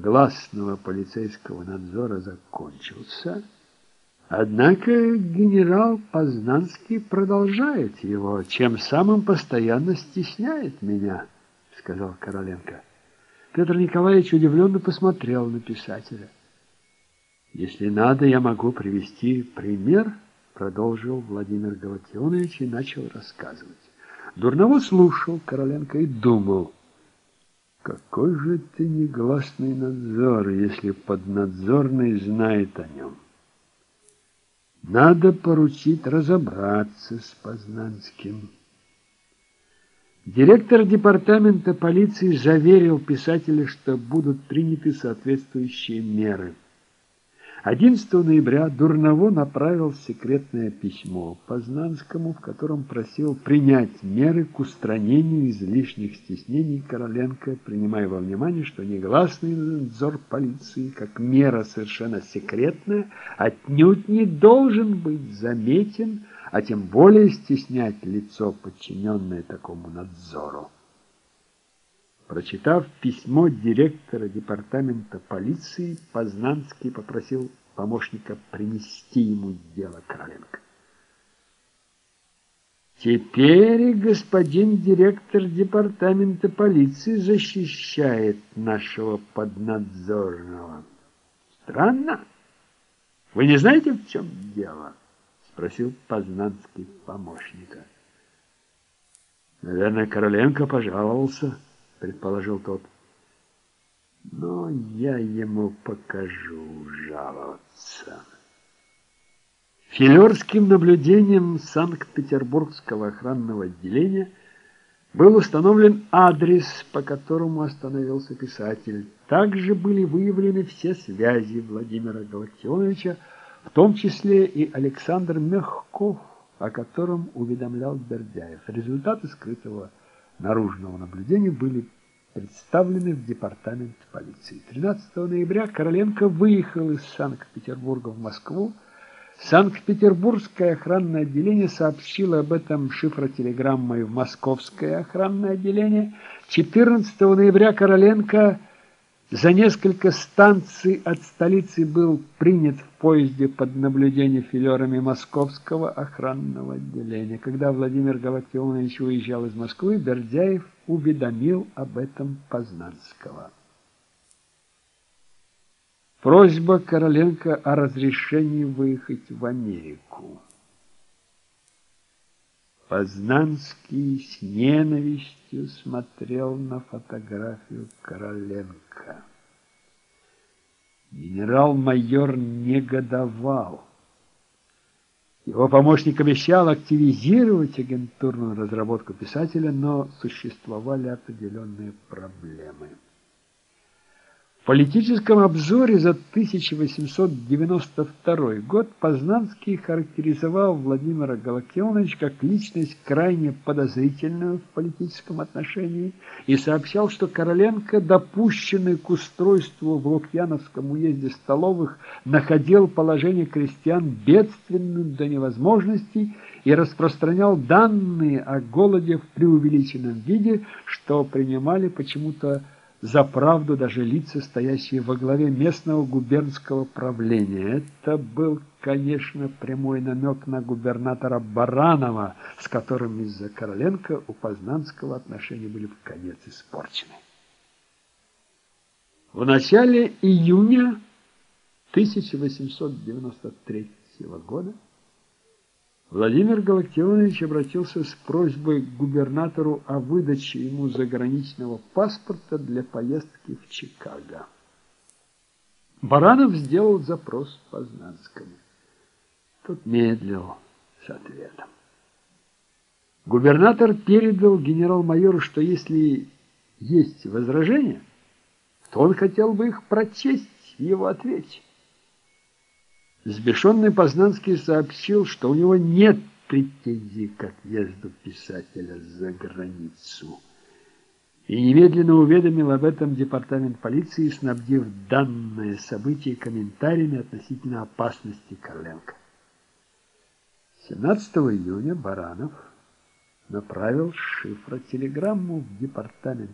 гласного полицейского надзора закончился, однако генерал Познанский продолжает его, чем самым постоянно стесняет меня, сказал Короленко. Петр Николаевич удивленно посмотрел на писателя. Если надо, я могу привести пример, продолжил Владимир Галактионович и начал рассказывать. Дурново слушал Короленко и думал, какой же ты негласный надзор, если поднадзорный знает о нем. Надо поручить разобраться с Познанским. Директор департамента полиции заверил писателя, что будут приняты соответствующие меры. 11 ноября Дурново направил секретное письмо Познанскому, в котором просил принять меры к устранению излишних стеснений Короленко, принимая во внимание, что негласный надзор полиции, как мера совершенно секретная, отнюдь не должен быть заметен, а тем более стеснять лицо, подчиненное такому надзору. Прочитав письмо директора департамента полиции, Познанский попросил помощника принести ему дело Короленко. Теперь господин директор департамента полиции защищает нашего поднадзорного. Странно. Вы не знаете, в чем дело? Спросил Познанский помощника. Наверное, Короленко пожаловался предположил тот. Но я ему покажу жаловаться. Филерским наблюдением Санкт-Петербургского охранного отделения был установлен адрес, по которому остановился писатель. Также были выявлены все связи Владимира Галактионовича, в том числе и Александр Мягков, о котором уведомлял Бердяев. Результаты скрытого наружного наблюдения были представлены в департамент полиции. 13 ноября Короленко выехал из Санкт-Петербурга в Москву. Санкт-Петербургское охранное отделение сообщило об этом шифротелеграммой в Московское охранное отделение. 14 ноября Короленко за несколько станций от столицы был принят в поезде под наблюдение филерами Московского охранного отделения. Когда Владимир Галактионович уезжал из Москвы, Бердяев уведомил об этом Познанского. Просьба Короленко о разрешении выехать в Америку. Познанский с ненавистью смотрел на фотографию Короленко. Генерал-майор негодовал. Его помощник обещал активизировать агентурную разработку писателя, но существовали определенные проблемы политическом обзоре за 1892 год Познанский характеризовал Владимира Галактионовича как личность крайне подозрительную в политическом отношении и сообщал, что Короленко, допущенный к устройству в Лукьяновском уезде столовых, находил положение крестьян бедственным до невозможности и распространял данные о голоде в преувеличенном виде, что принимали почему-то за правду даже лица, стоящие во главе местного губернского правления. Это был, конечно, прямой намек на губернатора Баранова, с которым из-за Короленко у Познанского отношения были в конец испорчены. В начале июня 1893 года Владимир Галактионович обратился с просьбой к губернатору о выдаче ему заграничного паспорта для поездки в Чикаго. Баранов сделал запрос Познанскому. Тот медлил с ответом. Губернатор передал генерал-майору, что если есть возражения, то он хотел бы их прочесть в его ответе. Сбешенный Познанский сообщил, что у него нет претензий к отъезду писателя за границу. И немедленно уведомил об этом департамент полиции, снабдив данное событие комментариями относительно опасности Корленко. 17 июня Баранов направил шифротелеграмму в департамент